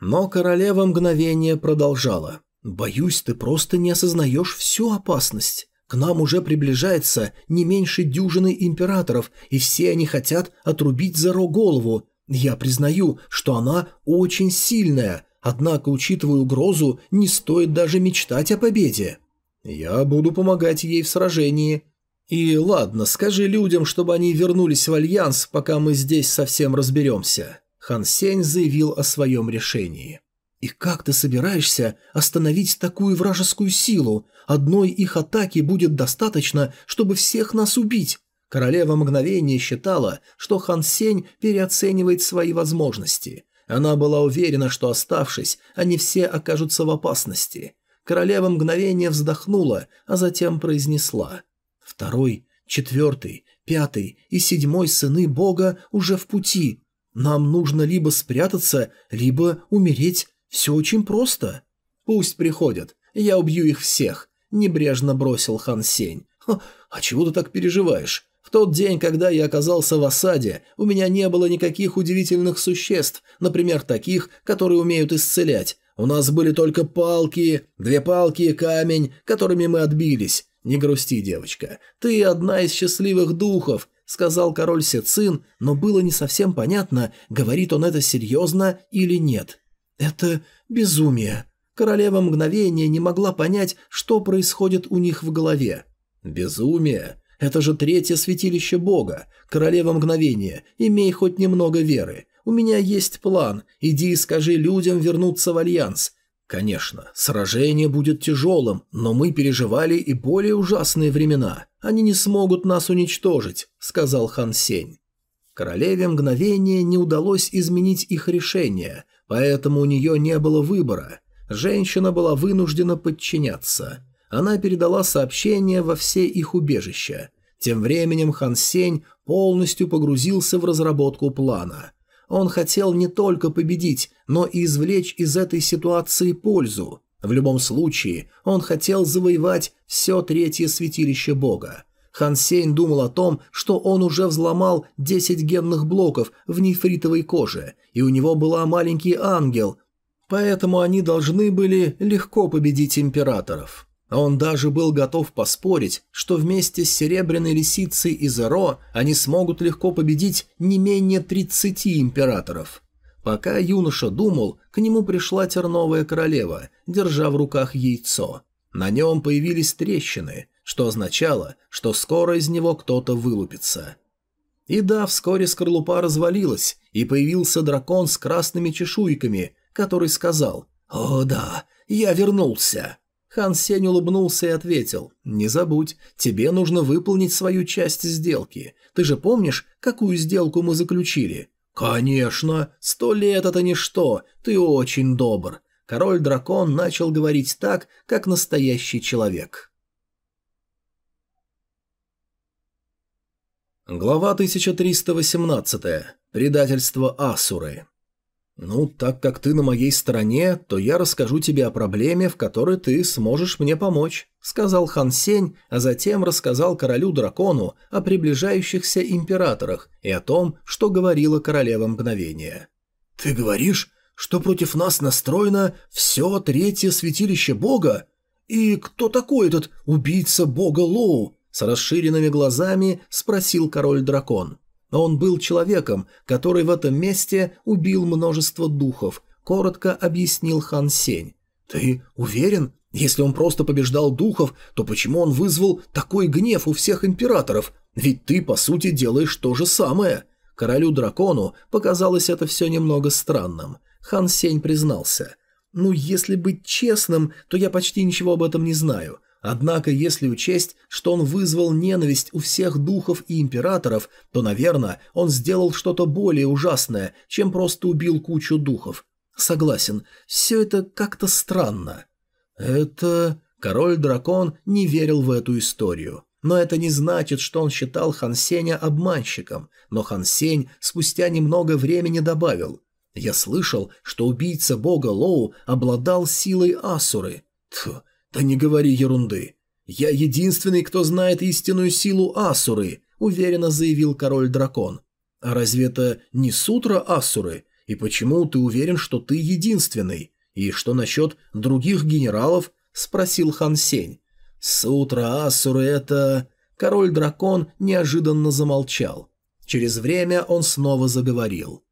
Но королева мгновение продолжала. «Боюсь, ты просто не осознаешь всю опасность. К нам уже приближается не меньше дюжины императоров, и все они хотят отрубить Зеро голову. Я признаю, что она очень сильная, однако, учитывая угрозу, не стоит даже мечтать о победе. Я буду помогать ей в сражении. И ладно, скажи людям, чтобы они вернулись в Альянс, пока мы здесь совсем разберемся. Хан Сень заявил о своем решении. «И как ты собираешься остановить такую вражескую силу? Одной их атаки будет достаточно, чтобы всех нас убить». Королева мгновение считала, что Хан Сень переоценивает свои возможности. Она была уверена, что оставшись, они все окажутся в опасности. Королева мгновение вздохнула, а затем произнесла. Второй, четвертый, пятый и седьмой сыны Бога уже в пути. Нам нужно либо спрятаться, либо умереть. Все очень просто. Пусть приходят. Я убью их всех. Небрежно бросил Хан Сень. А чего ты так переживаешь? В тот день, когда я оказался в осаде, у меня не было никаких удивительных существ, например, таких, которые умеют исцелять. У нас были только палки, две палки и камень, которыми мы отбились. «Не грусти, девочка. Ты одна из счастливых духов», — сказал король Сецин, но было не совсем понятно, говорит он это серьезно или нет. «Это безумие». Королева мгновения не могла понять, что происходит у них в голове. «Безумие? Это же третье святилище бога. Королева мгновения, имей хоть немного веры. У меня есть план. Иди и скажи людям вернуться в Альянс. Конечно, сражение будет тяжелым, но мы переживали и более ужасные времена. Они не смогут нас уничтожить», — сказал Хан Сень. Королеве мгновение не удалось изменить их решение, поэтому у нее не было выбора. Женщина была вынуждена подчиняться. Она передала сообщение во все их убежища. Тем временем Хан Сень полностью погрузился в разработку плана – он хотел не только победить, но и извлечь из этой ситуации пользу. В любом случае, он хотел завоевать все третье святилище бога. Хан Сейн думал о том, что он уже взломал 10 генных блоков в нефритовой коже, и у него была маленький ангел, поэтому они должны были легко победить императоров. Он даже был готов поспорить, что вместе с Серебряной Лисицей и Зеро они смогут легко победить не менее 30 императоров. Пока юноша думал, к нему пришла терновая королева, держа в руках яйцо. На нем появились трещины. Что означало, что скоро из него кто-то вылупится. И да, вскоре скорлупа развалилась, и появился дракон с красными чешуйками, который сказал «О да, я вернулся». Хан Сень улыбнулся и ответил «Не забудь, тебе нужно выполнить свою часть сделки. Ты же помнишь, какую сделку мы заключили?» «Конечно! Сто лет это ничто! Ты очень добр!» Король-дракон начал говорить так, как настоящий человек. Глава 1318. Предательство Асуры. «Ну, так как ты на моей стороне, то я расскажу тебе о проблеме, в которой ты сможешь мне помочь», — сказал Хан Сень, а затем рассказал королю-дракону о приближающихся императорах и о том, что говорила королева мгновения. «Ты говоришь, что против нас настроено все третье святилище бога? И кто такой этот убийца бога Лоу?» С расширенными глазами спросил король-дракон. Он был человеком, который в этом месте убил множество духов, коротко объяснил Хан Сень. «Ты уверен? Если он просто побеждал духов, то почему он вызвал такой гнев у всех императоров? Ведь ты, по сути, делаешь то же самое». Королю-дракону показалось это все немного странным. Хан Сень признался. «Ну, если быть честным, то я почти ничего об этом не знаю. Однако, если учесть, что он вызвал ненависть у всех духов и императоров, то, наверное, он сделал что-то более ужасное, чем просто убил кучу духов. Согласен, все это как-то странно. Это... Король-дракон не верил в эту историю. Но это не значит, что он считал Хансеня обманщиком, но Хансень спустя немного времени добавил «Я слышал, что убийца бога Лоу обладал силой Асуры». Тьфу, «Да не говори ерунды. Я единственный, кто знает истинную силу Асуры», – уверенно заявил король-дракон. «А разве это не сутра Асуры? И почему ты уверен, что ты единственный? И что насчет других генералов?» – спросил Хан Сень. «Сутра Асуры – это...» Король-дракон неожиданно замолчал. Через время он снова заговорил.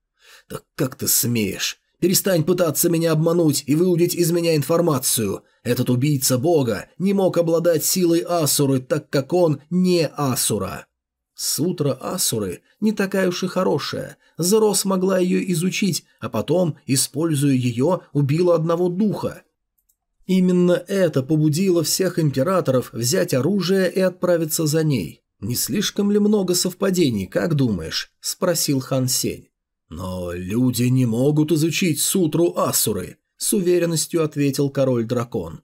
«Так как ты смеешь? Перестань пытаться меня обмануть и выудить из меня информацию. Этот убийца бога не мог обладать силой Асуры, так как он не Асура. Сутра Асуры не такая уж и хорошая. Зеро смогла ее изучить, а потом, используя ее, убила одного духа. Именно это побудило всех императоров взять оружие и отправиться за ней. «Не слишком ли много совпадений, как думаешь?» – спросил Хан Сень. «Но люди не могут изучить сутру Асуры», — с уверенностью ответил король-дракон.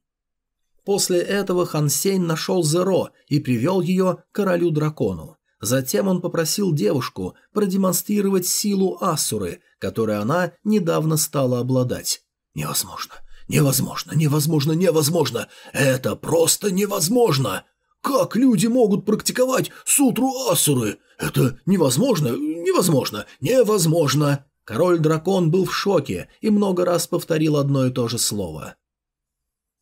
После этого Хан Сень нашел Зеро и привел ее королю-дракону. Затем он попросил девушку продемонстрировать силу Асуры, которой она недавно стала обладать. «Невозможно, невозможно, невозможно, невозможно! Это просто невозможно! Как люди могут практиковать сутру Асуры? Это невозможно, невозможно, невозможно. Король-дракон был в шоке и много раз повторил одно и то же слово.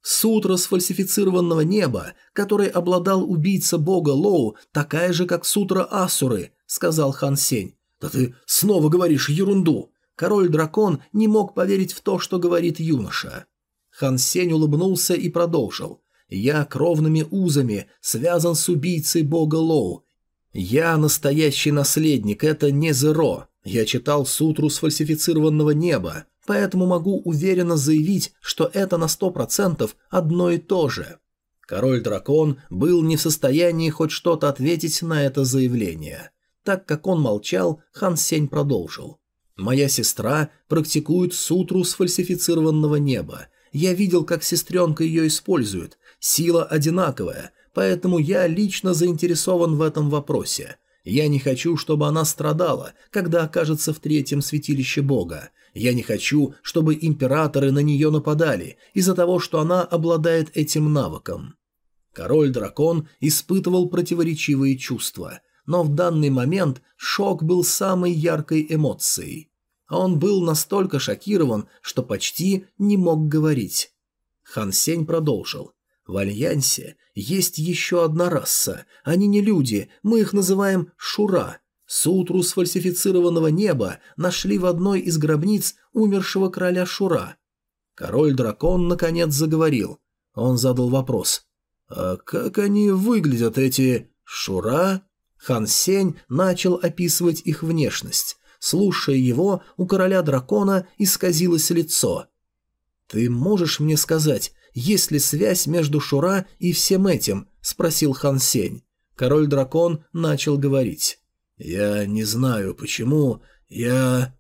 Сутра сфальсифицированного неба, который обладал убийца бога Лоу, такая же, как сутра Асуры, сказал Хан Сень. Да ты снова говоришь ерунду. Король-дракон не мог поверить в то, что говорит юноша. Хан Сень улыбнулся и продолжил. Я кровными узами связан с убийцей бога Лоу. Я настоящий наследник, это не Зеро. Я читал сутру сфальсифицированного неба, поэтому могу уверенно заявить, что это на сто процентов одно и то же. Король-дракон был не в состоянии хоть что-то ответить на это заявление. Так как он молчал, Хан Сень продолжил. «Моя сестра практикует сутру сфальсифицированного неба. Я видел, как сестренка ее использует, Сила одинаковая, поэтому я лично заинтересован в этом вопросе. Я не хочу, чтобы она страдала, когда окажется в третьем святилище Бога. Я не хочу, чтобы императоры на нее нападали из-за того, что она обладает этим навыком. Король-дракон испытывал противоречивые чувства, но в данный момент шок был самой яркой эмоцией. Он был настолько шокирован, что почти не мог говорить. Хан Сень продолжил. В Альянсе есть еще одна раса. Они не люди, мы их называем Шура. Сутру сфальсифицированного неба нашли в одной из гробниц умершего короля Шура. Король-дракон наконец заговорил. Он задал вопрос. «А как они выглядят, эти... Шура?» Хан Сень начал описывать их внешность. Слушая его, у короля дракона исказилось лицо. «Ты можешь мне сказать, есть ли связь между Шура и всем этим?» – спросил Хан Сень. Король-дракон начал говорить. «Я не знаю, почему. Я...»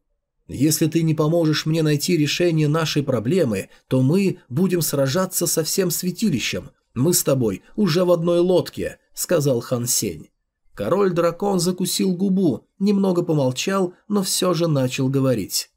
«Если ты не поможешь мне найти решение нашей проблемы, то мы будем сражаться со всем святилищем. Мы с тобой уже в одной лодке», — сказал Хан Сень. Король-дракон закусил губу, немного помолчал, но все же начал говорить.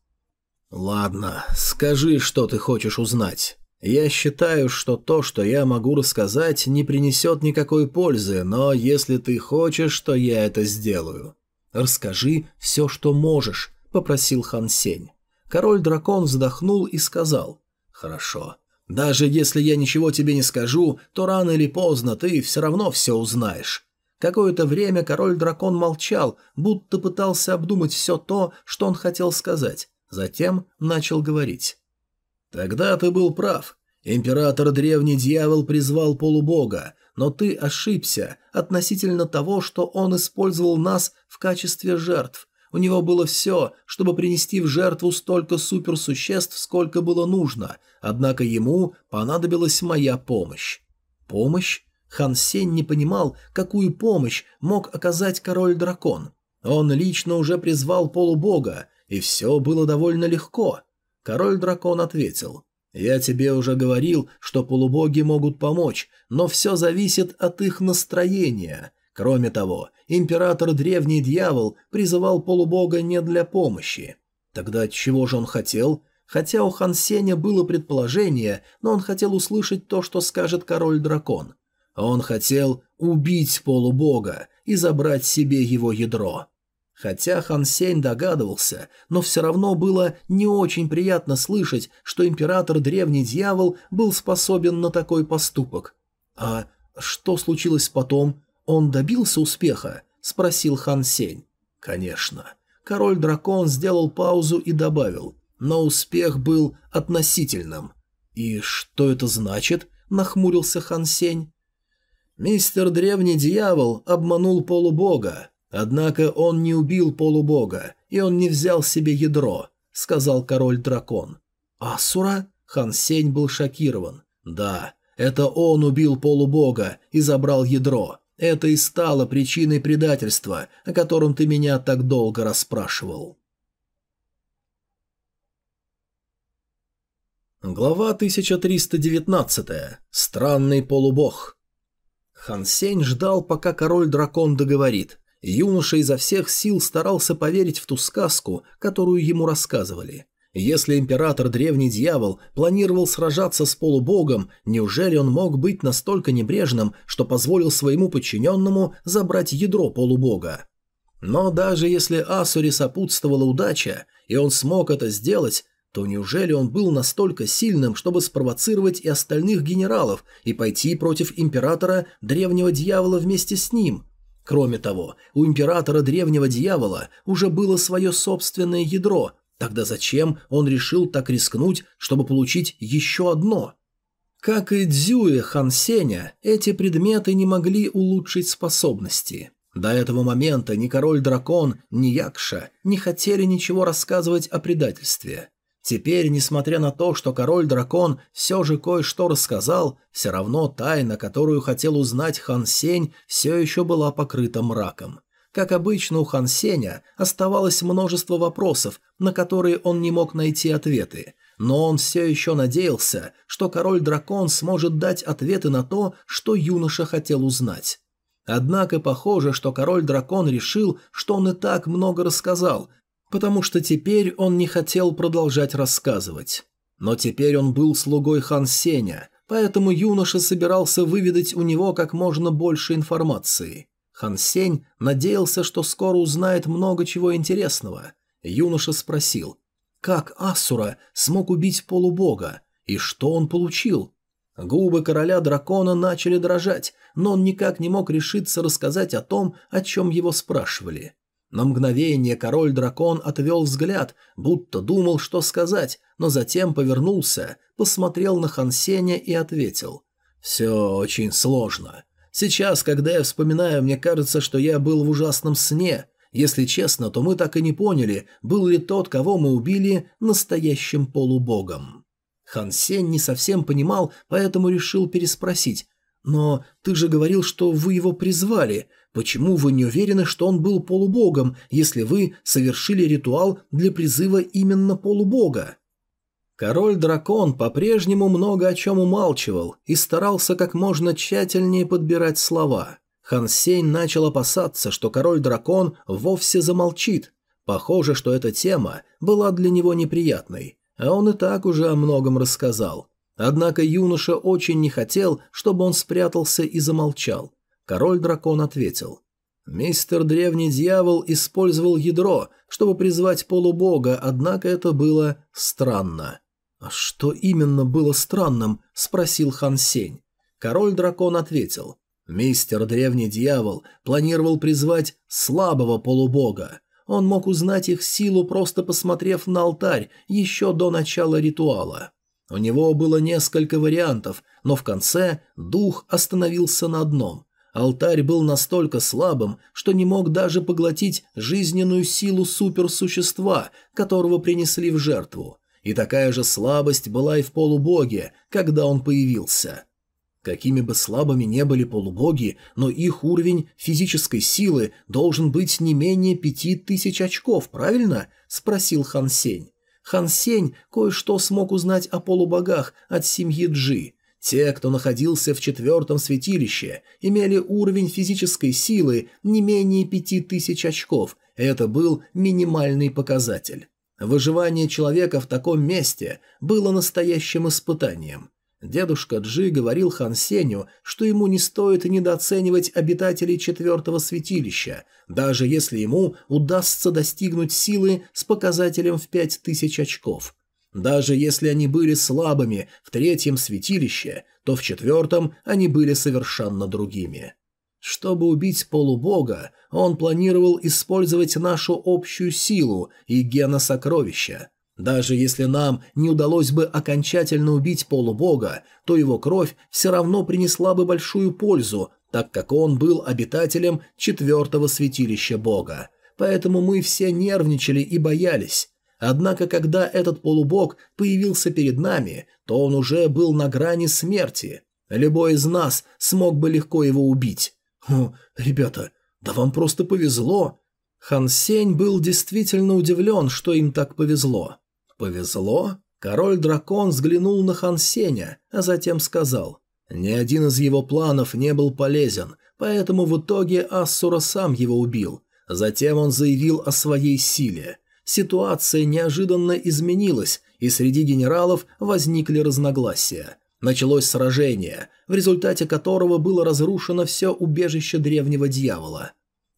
«Ладно, скажи, что ты хочешь узнать. Я считаю, что то, что я могу рассказать, не принесет никакой пользы, но если ты хочешь, то я это сделаю. Расскажи все, что можешь, попросил Хан Сень. Король-дракон вздохнул и сказал, «Хорошо. Даже если я ничего тебе не скажу, то рано или поздно ты все равно все узнаешь». Какое-то время король-дракон молчал, будто пытался обдумать все то, что он хотел сказать. Затем начал говорить. Тогда ты был прав. Император Древний Дьявол призвал полубога, но ты ошибся относительно того, что он использовал нас в качестве жертв. У него было все, чтобы принести в жертву столько суперсуществ, сколько было нужно, однако ему понадобилась моя помощь. Помощь? Хан Сень не понимал, какую помощь мог оказать король-дракон. Он лично уже призвал полубога, и все было довольно легко. Король-дракон ответил. «Я тебе уже говорил, что полубоги могут помочь, но все зависит от их настроения. Кроме того, император Древний Дьявол призывал полубога не для помощи. Тогда чего же он хотел?» Хотя у Хан Сеня было предположение, но он хотел услышать то, что скажет король-дракон. Он хотел убить полубога и забрать себе его ядро. Хотя Хан Сень догадывался, но все равно было не очень приятно слышать, что император Древний Дьявол был способен на такой поступок. «А что случилось потом? Он добился успеха?» – спросил Хан Сень. «Конечно». Король-дракон сделал паузу и добавил, но успех был относительным. «И что это значит?» – нахмурился Хан Сень. «Мистер Древний Дьявол обманул полубога, Однако он не убил полубога, и он не взял себе ядро, сказал король-дракон. Асура? Хан Сень был шокирован. Да, это он убил полубога и забрал ядро. Это и стало причиной предательства, о котором ты меня так долго расспрашивал. Глава 1319. Странный полубог. Хан Сень ждал, пока король-дракон договорит, Юноша изо всех сил старался поверить в ту сказку, которую ему рассказывали. Если император Древний Дьявол планировал сражаться с полубогом, неужели он мог быть настолько небрежным, что позволил своему подчиненному забрать ядро полубога? Но даже если Асуре сопутствовала удача, и он смог это сделать, то неужели он был настолько сильным, чтобы спровоцировать и остальных генералов и пойти против императора Древнего Дьявола вместе с ним? Кроме того, у императора древнего дьявола уже было свое собственное ядро, тогда зачем он решил так рискнуть, чтобы получить еще одно? Как и Дзюэ Хан Сеня, эти предметы не могли улучшить способности. До этого момента ни король-дракон, ни Якша не хотели ничего рассказывать о предательстве. Теперь, несмотря на то, что король-дракон все же кое-что рассказал, все равно тайна, которую хотел узнать Хан Сень, все еще была покрыта мраком. Как обычно у Хан Сеня оставалось множество вопросов, на которые он не мог найти ответы, но он все еще надеялся, что король-дракон сможет дать ответы на то, что юноша хотел узнать. Однако похоже, что король-дракон решил, что он и так много рассказал, потому что теперь он не хотел продолжать рассказывать. Но теперь он был слугой Хан Сеня, поэтому юноша собирался выведать у него как можно больше информации. Хан Сень надеялся, что скоро узнает много чего интересного. Юноша спросил, как Асура смог убить полубога, и что он получил? Губы короля дракона начали дрожать, но он никак не мог решиться рассказать о том, о чем его спрашивали. На мгновение король-дракон отвел взгляд, будто думал, что сказать, но затем повернулся, посмотрел на Хансеня и ответил. Все очень сложно. Сейчас, когда я вспоминаю, мне кажется, что я был в ужасном сне. Если честно, то мы так и не поняли, был ли тот, кого мы убили, настоящим полубогом. Хан Сень не совсем понимал, поэтому решил переспросить. «Но ты же говорил, что вы его призвали. Почему вы не уверены, что он был полубогом, если вы совершили ритуал для призыва именно полубога?» Король-дракон по-прежнему много о чем умалчивал и старался как можно тщательнее подбирать слова. Хан Сень начал опасаться, что король-дракон вовсе замолчит. Похоже, что эта тема была для него неприятной, а он и так уже о многом рассказал. Однако юноша очень не хотел, чтобы он спрятался и замолчал. Король-дракон ответил. «Мистер Древний Дьявол использовал ядро, чтобы призвать полубога, однако это было странно». «А что именно было странным?» – спросил Хан Сень. Король-дракон ответил. «Мистер Древний Дьявол планировал призвать слабого полубога. Он мог узнать их силу, просто посмотрев на алтарь еще до начала ритуала. У него было несколько вариантов, но в конце дух остановился на одном. Алтарь был настолько слабым, что не мог даже поглотить жизненную силу суперсущества, которого принесли в жертву. И такая же слабость была и в полубоге, когда он появился. Какими бы слабыми не были полубоги, но их уровень физической силы должен быть не менее пяти тысяч очков, правильно? – спросил Хан Сень. Хан Сень кое-что смог узнать о полубогах от семьи Джи. Те, кто находился в четвертом святилище, имели уровень физической силы не менее пяти тысяч очков. Это был минимальный показатель. Выживание человека в таком месте было настоящим испытанием. Дедушка Джи говорил Хан Сеню, что ему не стоит недооценивать обитателей четвертого святилища, даже если ему удастся достигнуть силы с показателем в пять тысяч очков. Даже если они были слабыми в третьем святилище, то в четвертом они были совершенно другими. Чтобы убить полубога, он планировал использовать нашу общую силу и гена сокровища. Даже если нам не удалось бы окончательно убить полубога, то его кровь все равно принесла бы большую пользу, так как он был обитателем четвертого святилища бога. Поэтому мы все нервничали и боялись. Однако, когда этот полубог появился перед нами, то он уже был на грани смерти. Любой из нас смог бы легко его убить. «О, ребята, да вам просто повезло!» Хан Сень был действительно удивлен, что им так повезло. «Повезло?» Король-дракон взглянул на Хан Сеня, а затем сказал. «Ни один из его планов не был полезен, поэтому в итоге Ассура сам его убил. Затем он заявил о своей силе. Ситуация неожиданно изменилась, и среди генералов возникли разногласия. Началось сражение, в результате которого было разрушено все убежище древнего дьявола.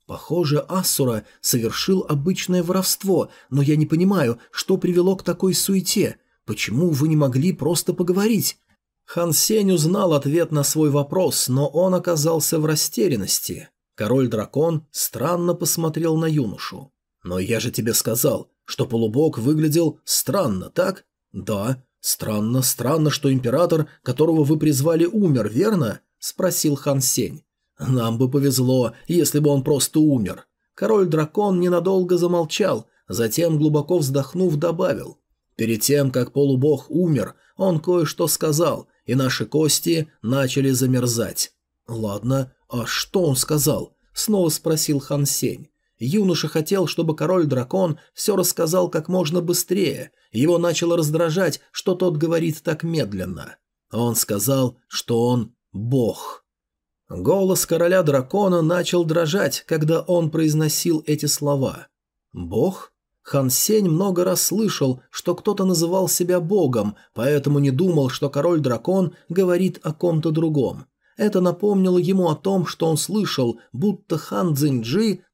Похоже, Ассура совершил обычное воровство, но я не понимаю, что привело к такой суете. Почему вы не могли просто поговорить? Хан Сень узнал ответ на свой вопрос, но он оказался в растерянности. Король-дракон странно посмотрел на юношу. «Но я же тебе сказал, что полубог выглядел странно, так?» «Да. Странно, странно, что император, которого вы призвали, умер, верно?» – спросил Хан Сень. «Нам бы повезло, если бы он просто умер». Король-дракон ненадолго замолчал, затем, глубоко вздохнув, добавил. «Перед тем, как полубог умер, он кое-что сказал, и наши кости начали замерзать». «Ладно, а что он сказал?» – снова спросил Хан Сень. Юноша хотел, чтобы король-дракон все рассказал как можно быстрее. Его начало раздражать, что тот говорит так медленно. Он сказал, что он бог. Голос короля-дракона начал дрожать, когда он произносил эти слова. «Бог?» Хан Сень много раз слышал, что кто-то называл себя богом, поэтому не думал, что король-дракон говорит о ком-то другом. Это напомнило ему о том, что он слышал, будто хан Цзиньджи